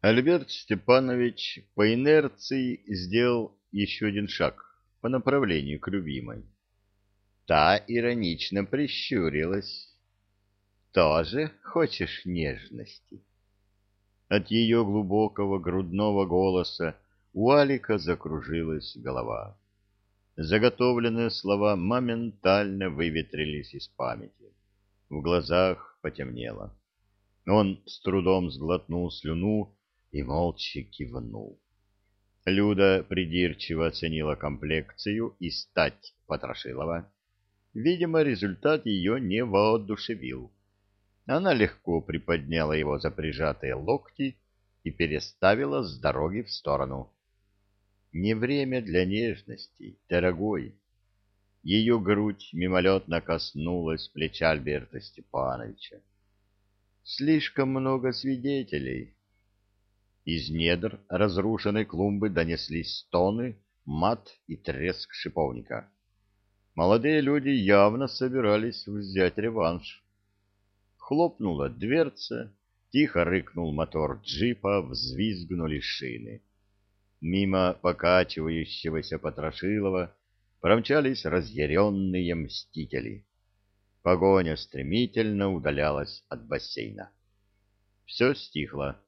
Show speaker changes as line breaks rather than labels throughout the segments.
Альберт Степанович по инерции сделал еще один шаг по направлению к любимой. Та иронично прищурилась. «Тоже хочешь нежности?» От ее глубокого грудного голоса у Алика закружилась голова. Заготовленные слова моментально выветрились из памяти. В глазах потемнело. Он с трудом сглотнул слюну и молча кивнул. Люда придирчиво оценила комплекцию и стать Потрошилова. Видимо, результат ее не воодушевил. Она легко приподняла его за прижатые локти и переставила с дороги в сторону. Не время для нежности, дорогой. Ее грудь мимолетно коснулась плеча Альберта Степановича. Слишком много свидетелей. Из недр разрушенной клумбы донеслись стоны, мат и треск шиповника. Молодые люди явно собирались взять реванш. Хлопнула дверца, тихо рыкнул мотор джипа, взвизгнули шины. Мимо покачивающегося Потрошилова промчались разъяренные мстители. Погоня стремительно удалялась от бассейна. Все стихло.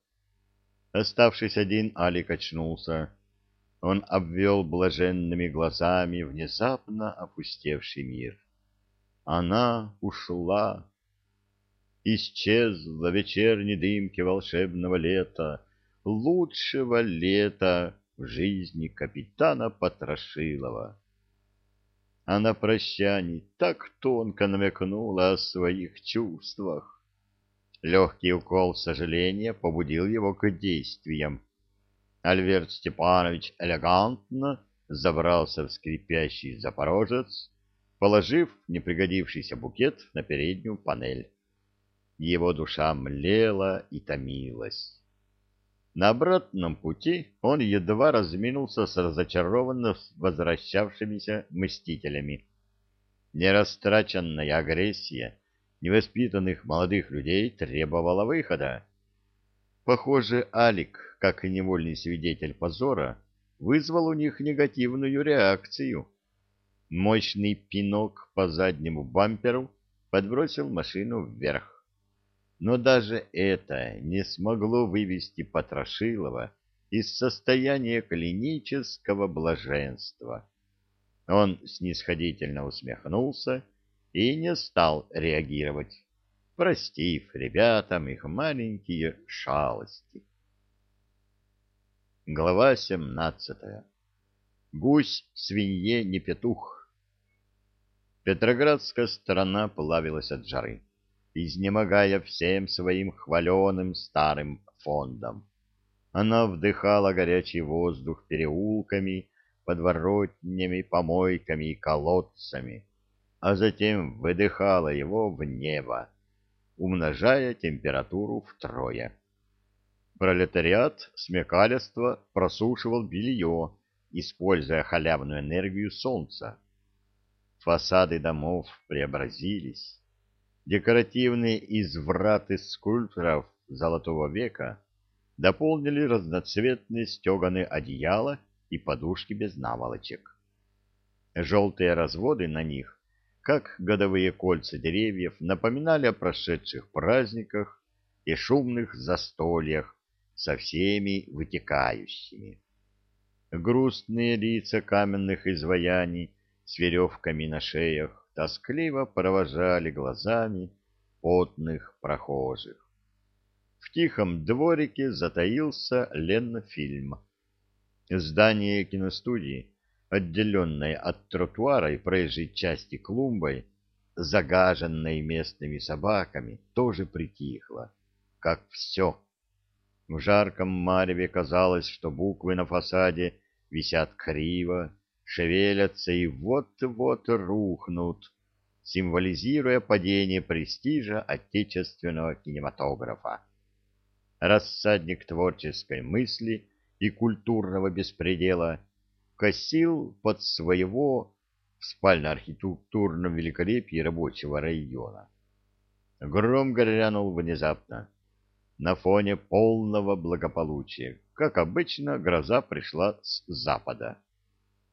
Оставшись один, Алик очнулся. Он обвел блаженными глазами внезапно опустевший мир. Она ушла. Исчезла в вечерней дымке волшебного лета, лучшего лета в жизни капитана Потрошилова. А на прощании так тонко намекнула о своих чувствах. Легкий укол сожаления побудил его к действиям. Альберт Степанович элегантно забрался в скрипящий запорожец, положив непригодившийся букет на переднюю панель. Его душа млела и томилась. На обратном пути он едва разминулся с разочарованно возвращавшимися мстителями. Нерастраченная агрессия невоспитанных молодых людей требовала выхода. Похоже, Алик, как и невольный свидетель позора, вызвал у них негативную реакцию. Мощный пинок по заднему бамперу подбросил машину вверх. Но даже это не смогло вывести Потрошилова из состояния клинического блаженства. Он снисходительно усмехнулся не стал реагировать, простив ребятам их маленькие шалости. Глава семнадцатая. Гусь свинье не петух. Петроградская сторона плавилась от жары изнемогая всем своим хваленым старым фондом. Она вдыхала горячий воздух переулками, подворотнями, помойками и колодцами, а затем выдыхала его в небо, умножая температуру втрое. Пролетариат смекалество просушивал белье, используя халявную энергию солнца. Фасады домов преобразились Декоративные извраты скульпторов Золотого века дополнили разноцветные стеганые одеяла и подушки без наволочек. Желтые разводы на них, как годовые кольца деревьев, напоминали о прошедших праздниках и шумных застольях со всеми вытекающими. Грустные лица каменных изваяний с веревками на шеях тоскливо провожали глазами потных прохожих. В тихом дворике затаился Ленфильм. Здание киностудии, отделенное от тротуара и проезжей части клумбой, загаженной местными собаками, тоже притихло, как все. В жарком мареве казалось, что буквы на фасаде висят криво, шевелятся и вот-вот рухнут, символизируя падение престижа отечественного кинематографа. Рассадник творческой мысли и культурного беспредела косил под своего в спально-архитектурном великолепии рабочего района. Гром грянул внезапно. на фоне полного благополучия. Как обычно, гроза пришла с запада.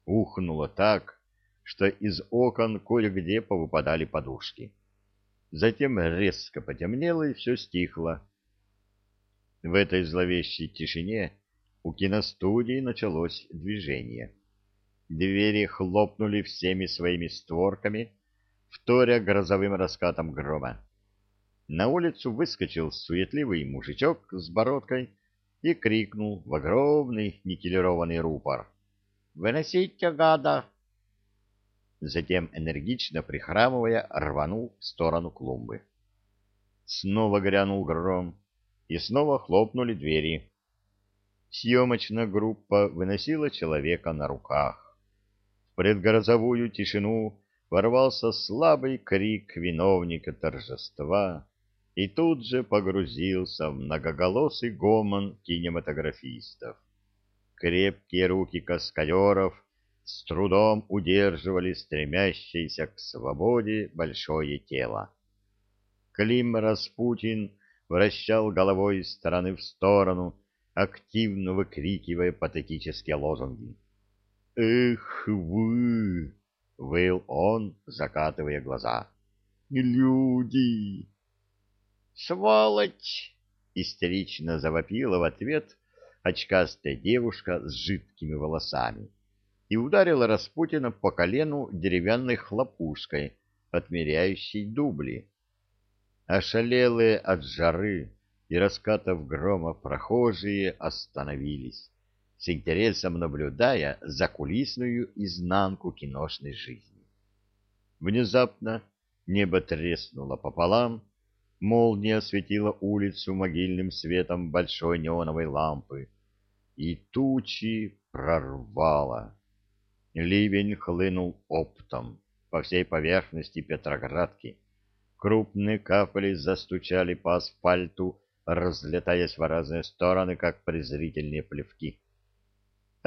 Ухнуло так, что из окон кое-где повыпадали подушки. Затем резко потемнело, и все стихло. В этой зловещей тишине у киностудии началось движение. Двери хлопнули всеми своими створками, вторя грозовым раскатом грома. На улицу выскочил суетливый мужичок с бородкой и крикнул в огромный никелированный рупор. «Выносите, гада!» Затем, энергично прихрамывая, рванул в сторону клумбы. Снова грянул гром, и снова хлопнули двери. Съемочная группа выносила человека на руках. Предгрозовую тишину ворвался слабый крик виновника торжества и тут же погрузился в многоголосый гомон кинематографистов. Крепкие руки каскадеров с трудом удерживали стремящееся к свободе большое тело. Клим Распутин вращал головой из стороны в сторону, активно выкрикивая патетические лозунги. «Эх вы!» — выл он, закатывая глаза. «Люди!»
«Сволочь!»
— истерично завопила в ответ очкастая девушка с жидкими волосами и ударила Распутина по колену деревянной хлопушкой, отмеряющей дубли. Ошалелые от жары и раскатов грома прохожие остановились, с интересом наблюдая за кулисную изнанку киношной жизни. Внезапно небо треснуло пополам, Молния осветила улицу могильным светом большой неоновой лампы, и тучи прорвало. Ливень хлынул оптом по всей поверхности Петроградки. Крупные капли застучали по асфальту, разлетаясь в разные стороны, как презрительные плевки.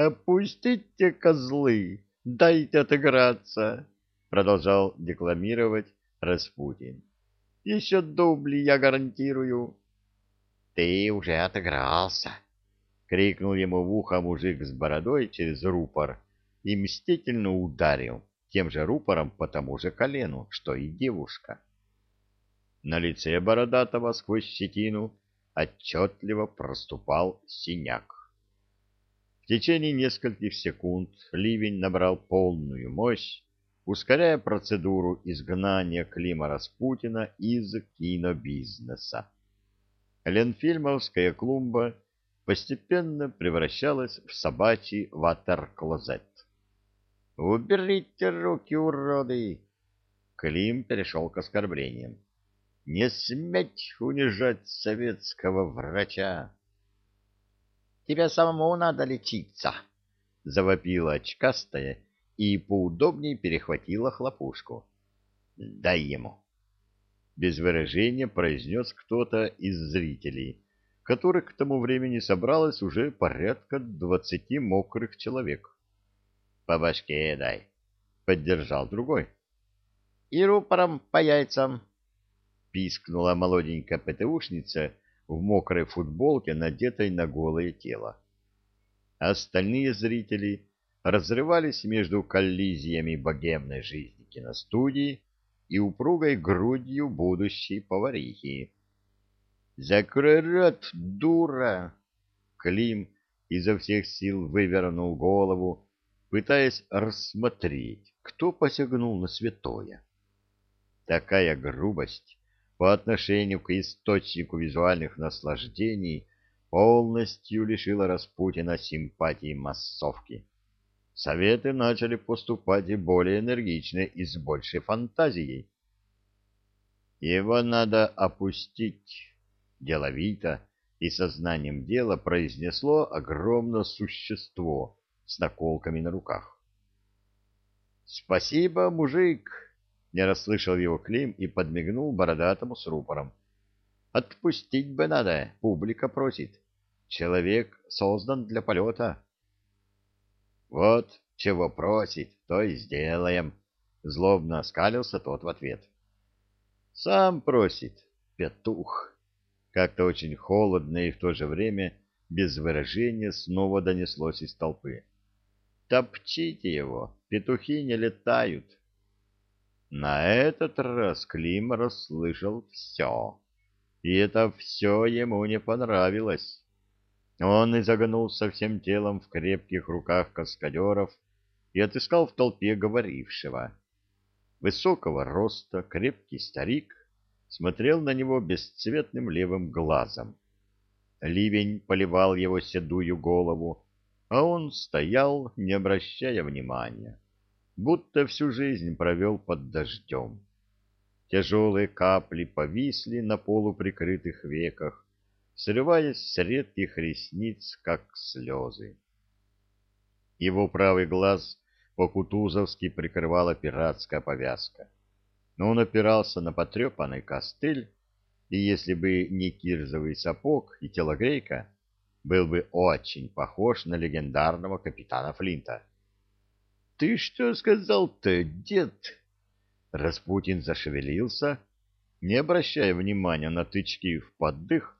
«Опустите, козлы! Дайте отыграться!» — продолжал декламировать Распутин. Еще дубли я гарантирую. — Ты уже отыгрался! — крикнул ему в ухо мужик с бородой через рупор и мстительно ударил тем же рупором по тому же колену, что и девушка. На лице бородатого сквозь щетину отчетливо проступал синяк. В течение нескольких секунд ливень набрал полную мощь, ускоряя процедуру изгнания Клима Распутина из кинобизнеса. Ленфильмовская клумба постепенно превращалась в собачий ватер-клозет. «Уберите руки, уроды!» Клим перешел к оскорблениям. «Не сметь унижать советского врача!» «Тебе самому надо лечиться!» — завопила очкастая и поудобнее перехватила хлопушку. «Дай ему!» Без выражения произнес кто-то из зрителей, которых к тому времени собралось уже порядка двадцати мокрых человек. «По башке дай!» — поддержал другой. «И рупором по яйцам!» — пискнула молоденькая ПТУшница в мокрой футболке, надетой на голое тело. Остальные зрители разрывались между коллизиями богемной жизни киностудии и упругой грудью будущей поварихи. «Закрой рот, дура!» Клим изо всех сил вывернул голову, пытаясь рассмотреть, кто посягнул на святое. Такая грубость по отношению к источнику визуальных наслаждений полностью лишила Распутина симпатии массовки советы начали поступать и более энергично и с большей фантазией. «Его надо опустить», — деловито и сознанием дела произнесло огромное существо с наколками на руках. «Спасибо, мужик!» — не расслышал его Клим и подмигнул бородатому с рупором. «Отпустить бы надо, публика просит. Человек создан для полета». Вот чего просит, то и сделаем. Злобно оскалился тот в ответ. Сам просит, петух. Как-то очень холодно и в то же время без выражения снова донеслось из толпы. «Топчите его, петухи не летают!» На этот раз Клим расслышал все, и это все ему не понравилось. Он изогнулся всем телом в крепких руках каскадеров и отыскал в толпе говорившего. Высокого роста, крепкий старик смотрел на него бесцветным левым глазом. Ливень поливал его седую голову, а он стоял, не обращая внимания, будто всю жизнь провел под дождем. Тяжелые капли повисли на полуприкрытых веках, срываясь с редких ресниц, как слезы. Его правый глаз по-кутузовски прикрывала пиратская повязка но он опирался на потрепанный костыль, и если бы не кирзовый сапог и телогрейка, был бы очень похож на легендарного капитана Флинта. — Ты что сказал-то, дед? Распутин зашевелился, не обращая внимания на тычки в поддых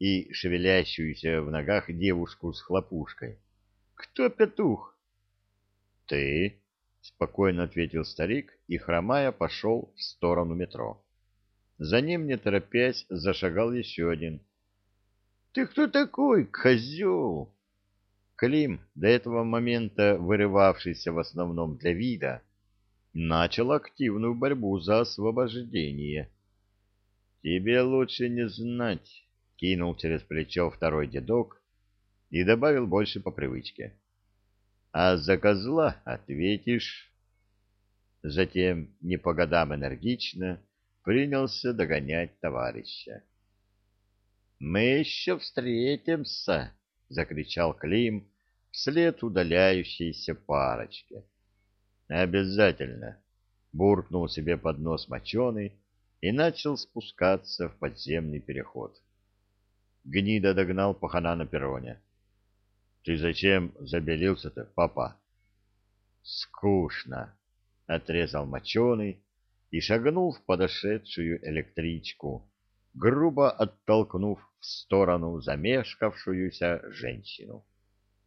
и шевелящуюся в ногах девушку с хлопушкой. — Кто петух? — Ты, — спокойно ответил старик и, хромая, пошел в сторону метро. За ним, не торопясь, зашагал еще один. — Ты кто такой, козел? Клим, до этого момента вырывавшийся в основном для вида, начал активную борьбу за освобождение. — Тебе лучше не знать, — кинул через плечо второй дедок и добавил больше по привычке а за козла ответишь. Затем, не по годам энергично, принялся догонять товарища. — Мы еще встретимся! — закричал Клим вслед удаляющейся парочке. — Обязательно! — буркнул себе под нос моченый и начал спускаться в подземный переход. Гнида догнал пахана на перроне. Ты зачем забелился-то, папа? Скучно, отрезал моченый и шагнул в подошедшую электричку, грубо оттолкнув в сторону замешкавшуюся женщину.